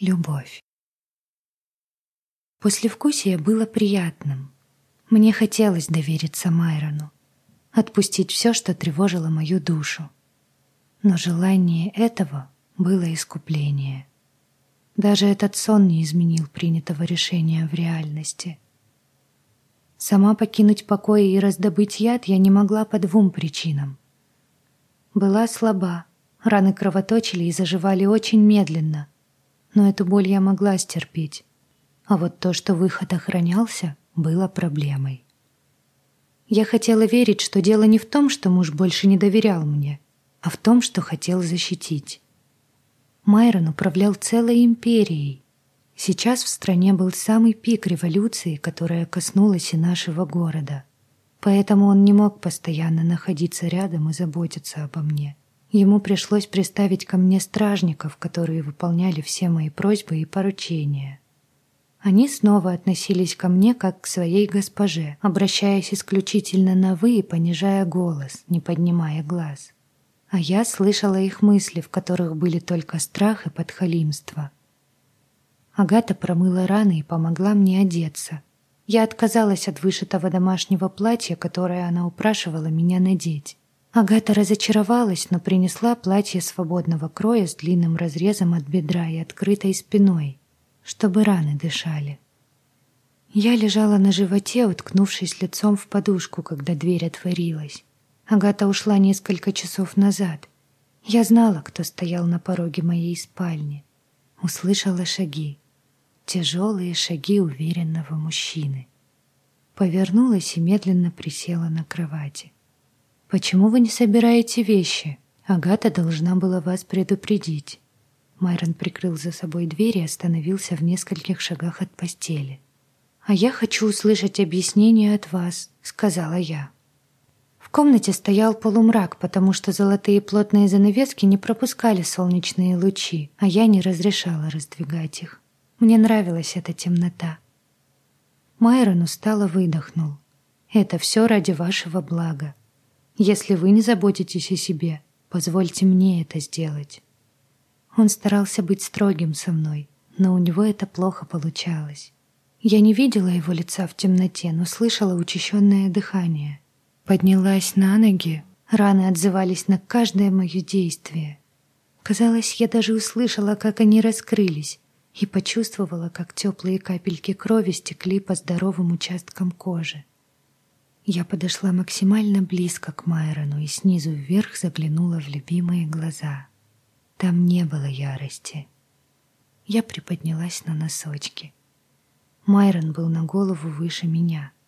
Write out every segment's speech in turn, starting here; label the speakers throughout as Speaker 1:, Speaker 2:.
Speaker 1: Любовь. Послевкусие было приятным. Мне хотелось довериться Майрону, отпустить все, что тревожило мою душу. Но желание этого было искупление. Даже этот сон не изменил принятого решения в реальности. Сама покинуть покой и раздобыть яд я не могла по двум причинам. Была слаба, раны кровоточили и заживали очень медленно, но эту боль я могла стерпеть. А вот то, что выход охранялся, было проблемой. Я хотела верить, что дело не в том, что муж больше не доверял мне, а в том, что хотел защитить. Майрон управлял целой империей. Сейчас в стране был самый пик революции, которая коснулась и нашего города. Поэтому он не мог постоянно находиться рядом и заботиться обо мне. Ему пришлось приставить ко мне стражников, которые выполняли все мои просьбы и поручения. Они снова относились ко мне как к своей госпоже, обращаясь исключительно на «вы» и понижая голос, не поднимая глаз а я слышала их мысли, в которых были только страх и подхалимство. Агата промыла раны и помогла мне одеться. Я отказалась от вышитого домашнего платья, которое она упрашивала меня надеть. Агата разочаровалась, но принесла платье свободного кроя с длинным разрезом от бедра и открытой спиной, чтобы раны дышали. Я лежала на животе, уткнувшись лицом в подушку, когда дверь отворилась. Агата ушла несколько часов назад. Я знала, кто стоял на пороге моей спальни. Услышала шаги. Тяжелые шаги уверенного мужчины. Повернулась и медленно присела на кровати. «Почему вы не собираете вещи? Агата должна была вас предупредить». Майрон прикрыл за собой дверь и остановился в нескольких шагах от постели. «А я хочу услышать объяснение от вас», — сказала я. В комнате стоял полумрак, потому что золотые плотные занавески не пропускали солнечные лучи, а я не разрешала раздвигать их. Мне нравилась эта темнота. Майрон устало выдохнул. «Это все ради вашего блага. Если вы не заботитесь о себе, позвольте мне это сделать». Он старался быть строгим со мной, но у него это плохо получалось. Я не видела его лица в темноте, но слышала учащенное дыхание — Поднялась на ноги, раны отзывались на каждое мое действие. Казалось, я даже услышала, как они раскрылись, и почувствовала, как теплые капельки крови стекли по здоровым участкам кожи. Я подошла максимально близко к Майрону и снизу вверх заглянула в любимые глаза. Там не было ярости. Я приподнялась на носочки. Майрон был на голову выше меня —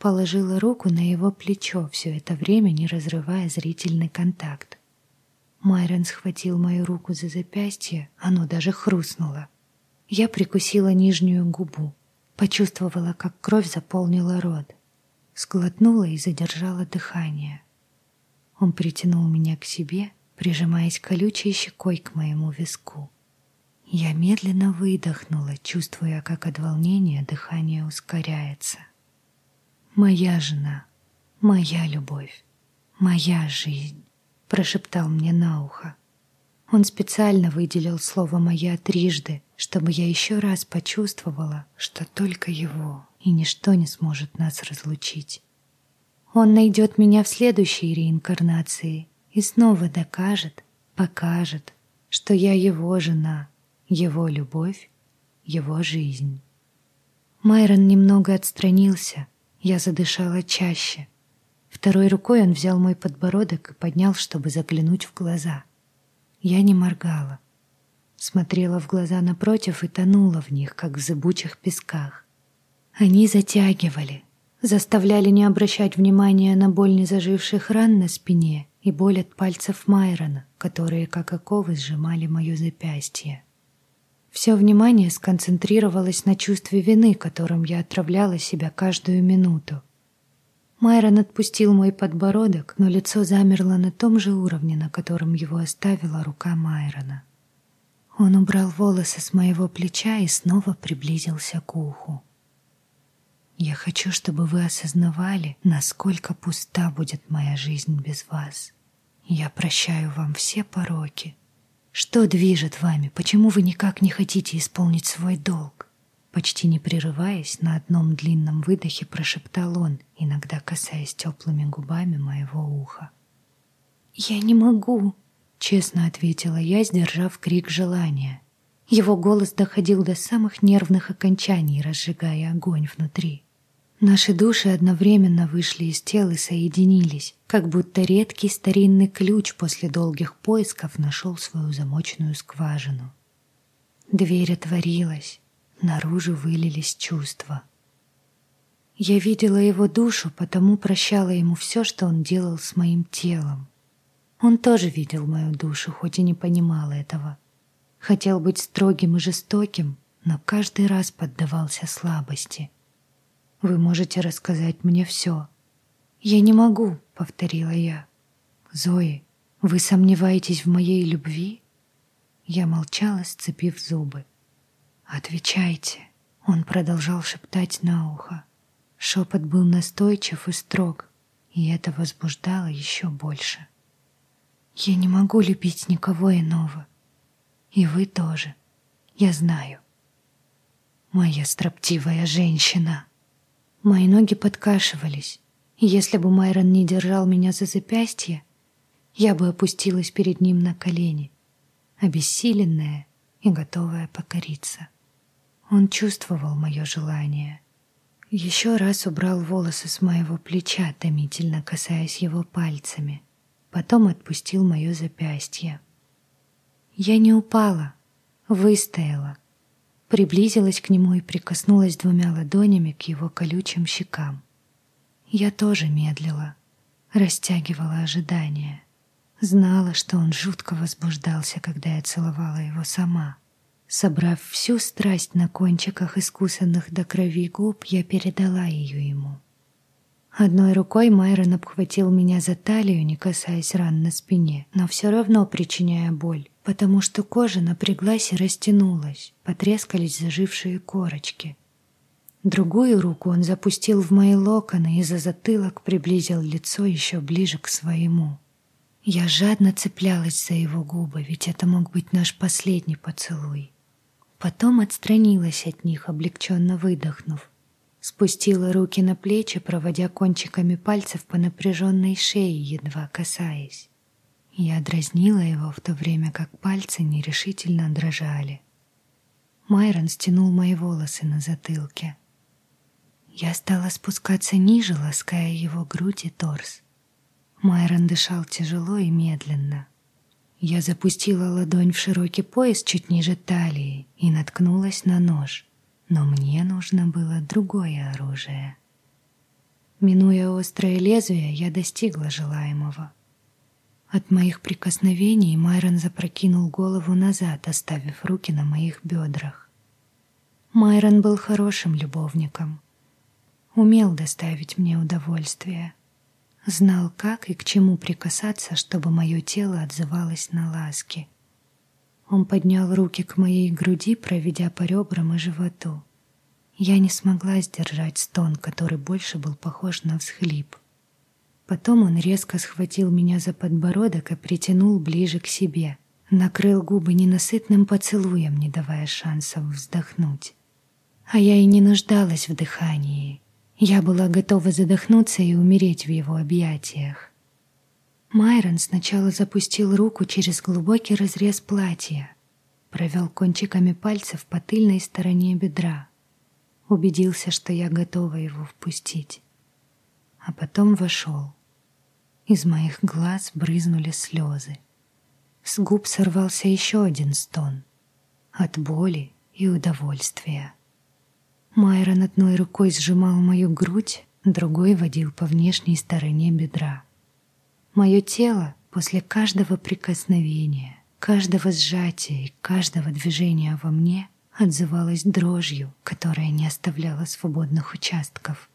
Speaker 1: Положила руку на его плечо, все это время не разрывая зрительный контакт. Майрон схватил мою руку за запястье, оно даже хрустнуло. Я прикусила нижнюю губу, почувствовала, как кровь заполнила рот. Сглотнула и задержала дыхание. Он притянул меня к себе, прижимаясь колючей щекой к моему виску. Я медленно выдохнула, чувствуя, как от волнения дыхание ускоряется. «Моя жена, моя любовь, моя жизнь», — прошептал мне на ухо. Он специально выделил слово «моя» трижды, чтобы я еще раз почувствовала, что только его и ничто не сможет нас разлучить. Он найдет меня в следующей реинкарнации и снова докажет, покажет, что я его жена, его любовь, его жизнь. Майрон немного отстранился, я задышала чаще. Второй рукой он взял мой подбородок и поднял, чтобы заглянуть в глаза. Я не моргала. Смотрела в глаза напротив и тонула в них, как в зыбучих песках. Они затягивали, заставляли не обращать внимания на боль незаживших ран на спине и боль от пальцев Майрона, которые, как оковы, сжимали мое запястье. Все внимание сконцентрировалось на чувстве вины, которым я отравляла себя каждую минуту. Майрон отпустил мой подбородок, но лицо замерло на том же уровне, на котором его оставила рука Майрона. Он убрал волосы с моего плеча и снова приблизился к уху. «Я хочу, чтобы вы осознавали, насколько пуста будет моя жизнь без вас. Я прощаю вам все пороки, Что движет вами? Почему вы никак не хотите исполнить свой долг?» Почти не прерываясь, на одном длинном выдохе прошептал он, иногда касаясь теплыми губами моего уха. «Я не могу», — честно ответила я, сдержав крик желания. Его голос доходил до самых нервных окончаний, разжигая огонь внутри. Наши души одновременно вышли из тел и соединились, как будто редкий старинный ключ после долгих поисков нашел свою замочную скважину. Дверь отворилась, наружу вылились чувства. Я видела его душу, потому прощала ему все, что он делал с моим телом. Он тоже видел мою душу, хоть и не понимал этого. Хотел быть строгим и жестоким, но каждый раз поддавался слабости. «Вы можете рассказать мне все». «Я не могу», — повторила я. «Зои, вы сомневаетесь в моей любви?» Я молчала, сцепив зубы. «Отвечайте», — он продолжал шептать на ухо. Шепот был настойчив и строг, и это возбуждало еще больше. «Я не могу любить никого иного. И вы тоже. Я знаю». «Моя строптивая женщина!» Мои ноги подкашивались, и если бы Майрон не держал меня за запястье, я бы опустилась перед ним на колени, обессиленная и готовая покориться. Он чувствовал мое желание. Еще раз убрал волосы с моего плеча, томительно касаясь его пальцами. Потом отпустил мое запястье. Я не упала, выстояла. Приблизилась к нему и прикоснулась двумя ладонями к его колючим щекам. Я тоже медлила, растягивала ожидания. Знала, что он жутко возбуждался, когда я целовала его сама. Собрав всю страсть на кончиках искусанных до крови губ, я передала ее ему. Одной рукой Майрон обхватил меня за талию, не касаясь ран на спине, но все равно причиняя боль, потому что кожа напряглась и растянулась, потрескались зажившие корочки. Другую руку он запустил в мои локоны и за затылок приблизил лицо еще ближе к своему. Я жадно цеплялась за его губы, ведь это мог быть наш последний поцелуй. Потом отстранилась от них, облегченно выдохнув. Спустила руки на плечи, проводя кончиками пальцев по напряженной шее, едва касаясь. Я дразнила его в то время, как пальцы нерешительно дрожали. Майрон стянул мои волосы на затылке. Я стала спускаться ниже, лаская его грудь и торс. Майрон дышал тяжело и медленно. Я запустила ладонь в широкий пояс чуть ниже талии и наткнулась на нож. Но мне нужно было другое оружие. Минуя острое лезвие, я достигла желаемого. От моих прикосновений Майрон запрокинул голову назад, оставив руки на моих бедрах. Майрон был хорошим любовником. Умел доставить мне удовольствие — Знал, как и к чему прикасаться, чтобы мое тело отзывалось на ласки. Он поднял руки к моей груди, проведя по ребрам и животу. Я не смогла сдержать стон, который больше был похож на всхлип. Потом он резко схватил меня за подбородок и притянул ближе к себе. Накрыл губы ненасытным поцелуем, не давая шансов вздохнуть. А я и не нуждалась в дыхании. Я была готова задохнуться и умереть в его объятиях. Майрон сначала запустил руку через глубокий разрез платья, провел кончиками пальцев по тыльной стороне бедра, убедился, что я готова его впустить, а потом вошел. Из моих глаз брызнули слезы. С губ сорвался еще один стон от боли и удовольствия. Майрон одной рукой сжимал мою грудь, другой водил по внешней стороне бедра. Мое тело после каждого прикосновения, каждого сжатия и каждого движения во мне отзывалось дрожью, которая не оставляла свободных участков.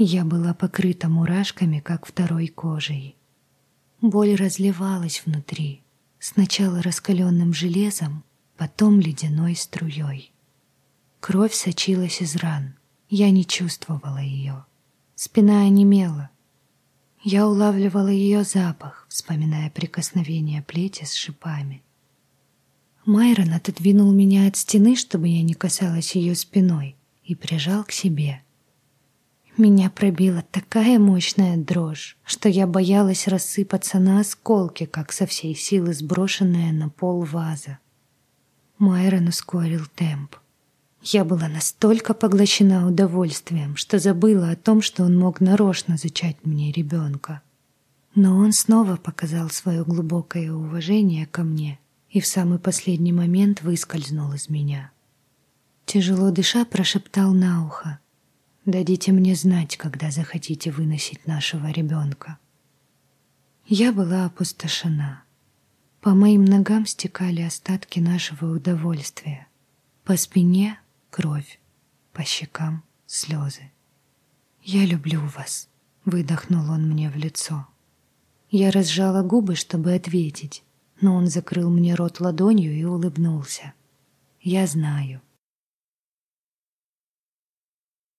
Speaker 1: Я была покрыта мурашками, как второй кожей. Боль разливалась внутри, сначала раскаленным железом, потом ледяной струей. Кровь сочилась из ран. Я не чувствовала ее. Спина онемела. Я улавливала ее запах, вспоминая прикосновение плети с шипами. Майрон отодвинул меня от стены, чтобы я не касалась ее спиной, и прижал к себе. Меня пробила такая мощная дрожь, что я боялась рассыпаться на осколки, как со всей силы сброшенная на пол ваза. Майрон ускорил темп. Я была настолько поглощена удовольствием, что забыла о том, что он мог нарочно зачать мне ребенка. Но он снова показал свое глубокое уважение ко мне и в самый последний момент выскользнул из меня. Тяжело дыша прошептал на ухо. «Дадите мне знать, когда захотите выносить нашего ребенка». Я была опустошена. По моим ногам стекали остатки нашего удовольствия. По спине — кровь, по щекам — слезы. «Я люблю вас», — выдохнул он мне в лицо. Я разжала губы, чтобы ответить, но он закрыл мне рот ладонью и улыбнулся. «Я знаю.